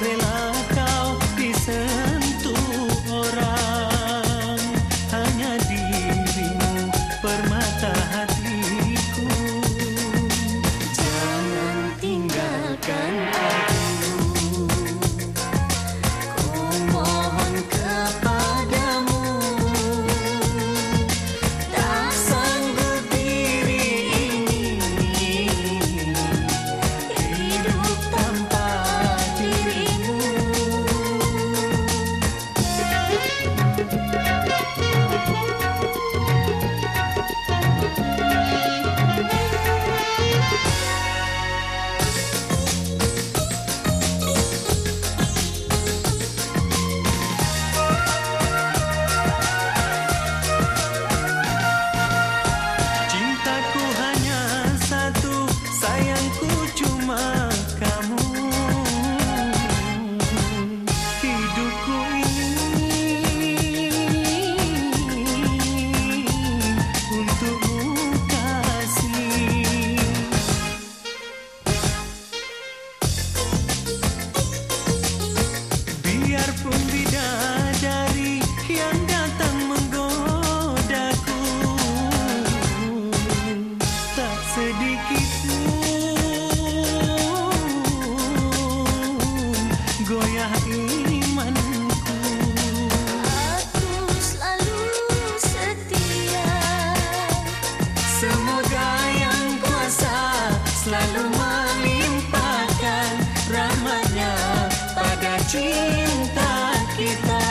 Estrela beautiful, beautiful. Kita